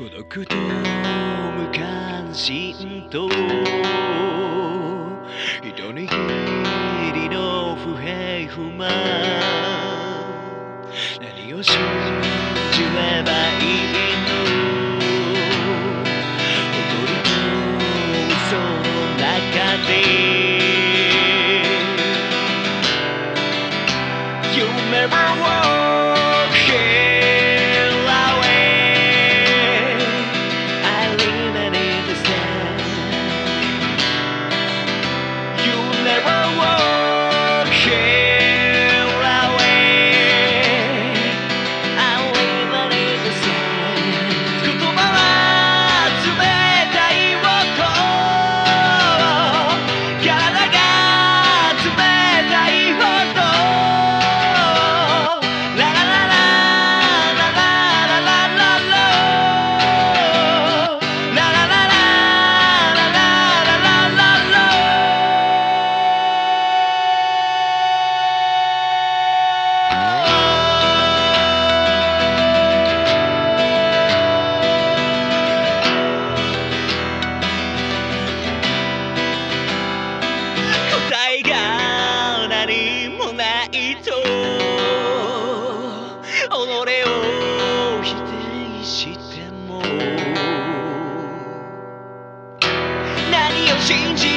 孤独と無関心と一握りの不平不満何を信じればいいないと己を否定しても。何を信じ